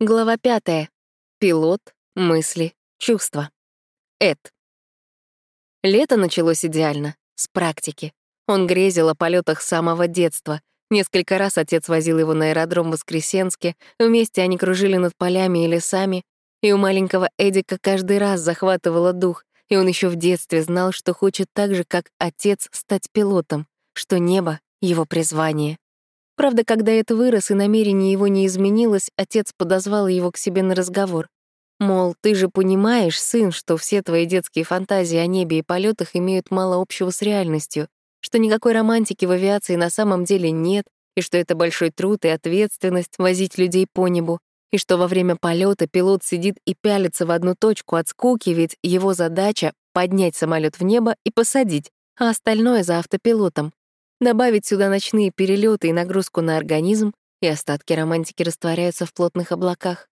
Глава пятая. Пилот, мысли, чувства. Эд. Лето началось идеально, с практики. Он грезил о полетах с самого детства. Несколько раз отец возил его на аэродром в Воскресенске, вместе они кружили над полями и лесами, и у маленького Эдика каждый раз захватывало дух, и он еще в детстве знал, что хочет так же, как отец, стать пилотом, что небо — его призвание. Правда, когда это вырос и намерение его не изменилось, отец подозвал его к себе на разговор. Мол, ты же понимаешь, сын, что все твои детские фантазии о небе и полетах имеют мало общего с реальностью, что никакой романтики в авиации на самом деле нет, и что это большой труд и ответственность возить людей по небу, и что во время полета пилот сидит и пялится в одну точку от скуки, ведь его задача — поднять самолет в небо и посадить, а остальное за автопилотом. Добавить сюда ночные перелеты и нагрузку на организм, и остатки романтики растворяются в плотных облаках.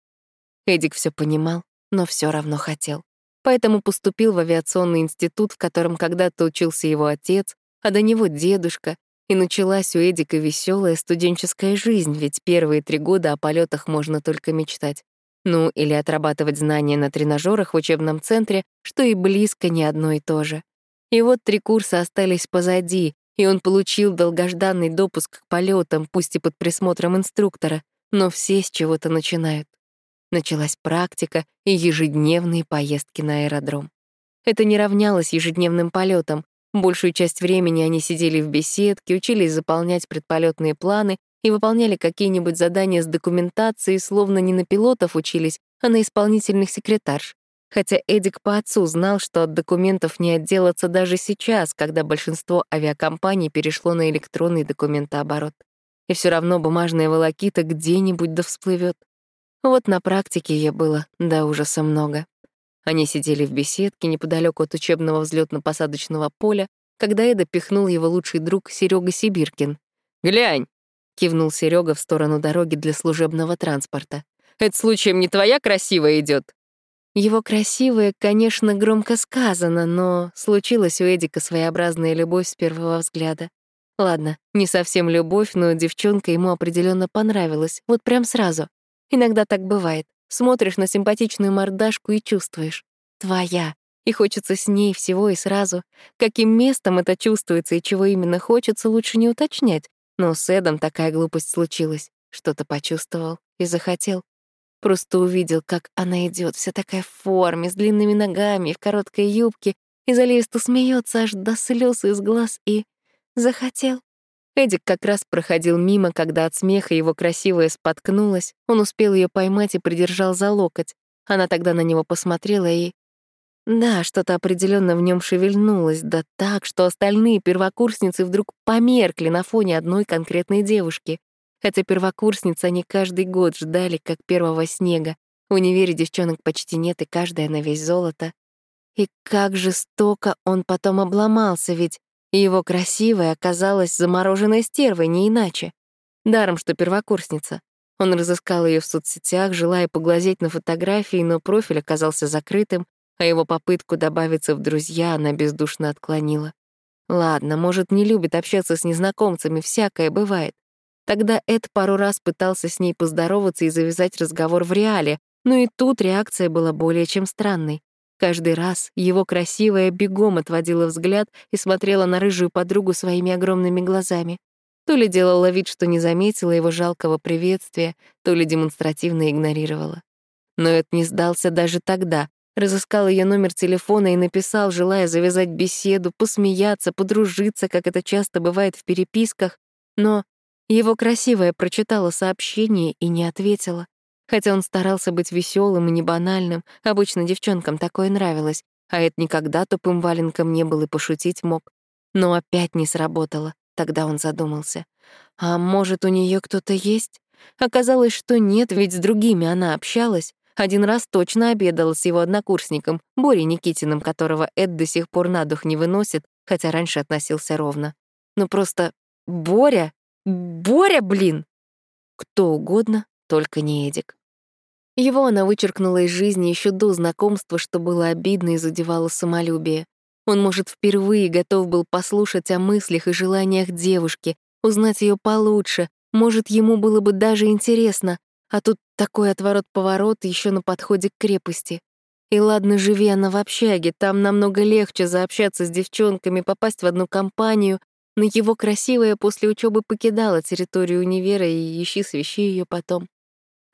Эдик все понимал, но все равно хотел. Поэтому поступил в авиационный институт, в котором когда-то учился его отец, а до него дедушка, и началась у Эдика веселая студенческая жизнь, ведь первые три года о полетах можно только мечтать. Ну, или отрабатывать знания на тренажерах в учебном центре, что и близко не одно и то же. И вот три курса остались позади, и он получил долгожданный допуск к полетам, пусть и под присмотром инструктора, но все с чего-то начинают. Началась практика и ежедневные поездки на аэродром. Это не равнялось ежедневным полетам. Большую часть времени они сидели в беседке, учились заполнять предполетные планы и выполняли какие-нибудь задания с документацией, словно не на пилотов учились, а на исполнительных секретарш хотя Эдик по отцу знал, что от документов не отделаться даже сейчас, когда большинство авиакомпаний перешло на электронный документооборот. И все равно бумажная волокита где-нибудь да всплывет. Вот на практике ей было до ужаса много. Они сидели в беседке неподалеку от учебного взлетно посадочного поля, когда Эда пихнул его лучший друг Серега Сибиркин. «Глянь!» — кивнул Серега в сторону дороги для служебного транспорта. «Это случаем не твоя красивая идет? Его красивое, конечно, громко сказано, но случилась у Эдика своеобразная любовь с первого взгляда. Ладно, не совсем любовь, но девчонка ему определенно понравилась, вот прям сразу. Иногда так бывает. Смотришь на симпатичную мордашку и чувствуешь. Твоя. И хочется с ней всего и сразу. Каким местом это чувствуется и чего именно хочется, лучше не уточнять. Но с Эдом такая глупость случилась. Что-то почувствовал и захотел. Просто увидел, как она идет, вся такая в форме, с длинными ногами, в короткой юбке, и заливисто смеется аж до слез из глаз, и захотел. Эдик как раз проходил мимо, когда от смеха его красивая споткнулась. Он успел ее поймать и придержал за локоть. Она тогда на него посмотрела и... Да, что-то определенно в нем шевельнулось, да так, что остальные первокурсницы вдруг померкли на фоне одной конкретной девушки. Хотя первокурсницы они каждый год ждали, как первого снега. В универе девчонок почти нет, и каждая на весь золото. И как жестоко он потом обломался, ведь его красивая оказалась замороженной стервой, не иначе. Даром, что первокурсница. Он разыскал ее в соцсетях, желая поглазеть на фотографии, но профиль оказался закрытым, а его попытку добавиться в друзья она бездушно отклонила. Ладно, может, не любит общаться с незнакомцами, всякое бывает. Тогда Эд пару раз пытался с ней поздороваться и завязать разговор в реале, но и тут реакция была более чем странной. Каждый раз его красивая бегом отводила взгляд и смотрела на рыжую подругу своими огромными глазами. То ли делала вид, что не заметила его жалкого приветствия, то ли демонстративно игнорировала. Но Эд не сдался даже тогда, разыскал ее номер телефона и написал, желая завязать беседу, посмеяться, подружиться, как это часто бывает в переписках, но его красивая прочитала сообщение и не ответила. Хотя он старался быть веселым и не банальным, обычно девчонкам такое нравилось, а это никогда тупым валенком не был и пошутить мог. Но опять не сработало. Тогда он задумался. А может, у нее кто-то есть? Оказалось, что нет, ведь с другими она общалась. Один раз точно обедала с его однокурсником, Борей Никитиным, которого Эд до сих пор на дух не выносит, хотя раньше относился ровно. Ну просто Боря Боря, блин! Кто угодно, только не Эдик. Его она вычеркнула из жизни еще до знакомства, что было обидно и задевало самолюбие. Он, может, впервые готов был послушать о мыслях и желаниях девушки, узнать ее получше, может, ему было бы даже интересно, А тут такой отворот-поворот еще на подходе к крепости. И ладно, живи она в общаге, там намного легче заобщаться с девчонками, попасть в одну компанию, но его красивая после учебы покидала территорию универа и ищи свищи ее потом.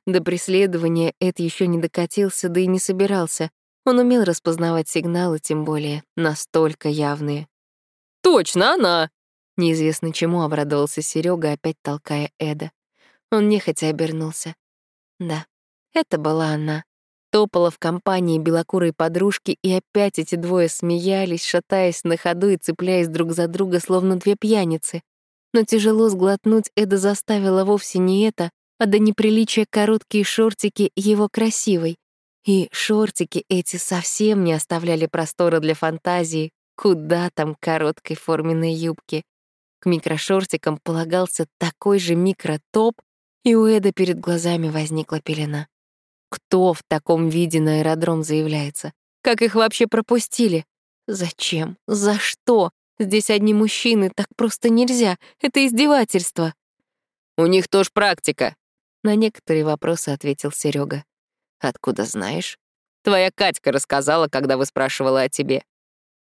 До преследования Эд еще не докатился, да и не собирался. Он умел распознавать сигналы, тем более настолько явные. «Точно она!» Неизвестно чему обрадовался Серега, опять толкая Эда. Он нехотя обернулся. Да, это была она. Топала в компании белокурой подружки, и опять эти двое смеялись, шатаясь на ходу и цепляясь друг за друга, словно две пьяницы. Но тяжело сглотнуть Эда заставила вовсе не это, а до неприличия короткие шортики его красивой. И шортики эти совсем не оставляли простора для фантазии, куда там короткой форменной юбки. К микрошортикам полагался такой же микротоп, и у Эда перед глазами возникла пелена. Кто в таком виде на аэродром заявляется? Как их вообще пропустили? Зачем? За что? Здесь одни мужчины, так просто нельзя. Это издевательство. У них тоже практика. На некоторые вопросы ответил Серега. Откуда знаешь? Твоя Катька рассказала, когда вы спрашивала о тебе.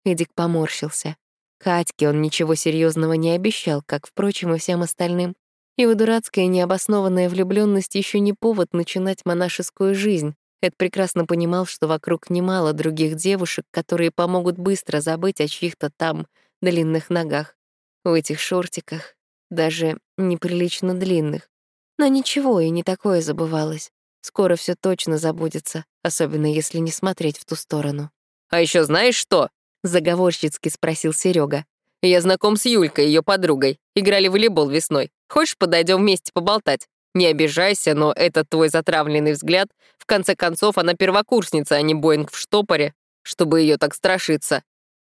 Эдик поморщился. Катьке он ничего серьезного не обещал, как, впрочем, и всем остальным. Его дурацкая необоснованная влюбленность еще не повод начинать монашескую жизнь. Эд прекрасно понимал, что вокруг немало других девушек, которые помогут быстро забыть о чьих-то там длинных ногах. В этих шортиках, даже неприлично длинных. Но ничего, и не такое забывалось. Скоро все точно забудется, особенно если не смотреть в ту сторону. «А еще знаешь что?» — заговорщицки спросил Серега. «Я знаком с Юлькой, ее подругой. Играли в волейбол весной. Хочешь, подойдем вместе поболтать? Не обижайся, но этот твой затравленный взгляд, в конце концов, она первокурсница, а не Боинг в штопоре, чтобы ее так страшиться.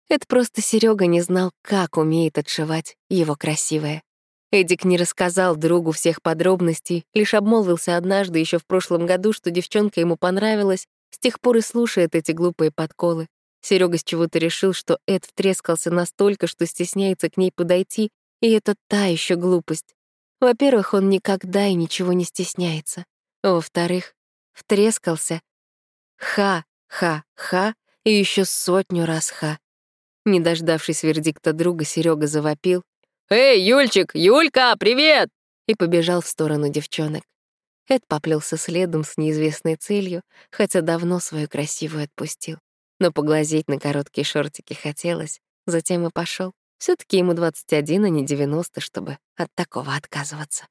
Это просто Серега не знал, как умеет отшивать его красивое. Эдик не рассказал другу всех подробностей, лишь обмолвился однажды еще в прошлом году, что девчонка ему понравилась, с тех пор и слушает эти глупые подколы. Серега с чего-то решил, что Эд втрескался настолько, что стесняется к ней подойти, и это та еще глупость. Во-первых, он никогда и ничего не стесняется. Во-вторых, втрескался. Ха-ха-ха и еще сотню раз ха. Не дождавшись вердикта друга, Серега завопил. «Эй, Юльчик! Юлька, привет!» и побежал в сторону девчонок. Эд поплелся следом с неизвестной целью, хотя давно свою красивую отпустил. Но поглазеть на короткие шортики хотелось, затем и пошел. все таки ему 21, а не 90, чтобы от такого отказываться.